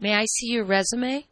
May I see your resume?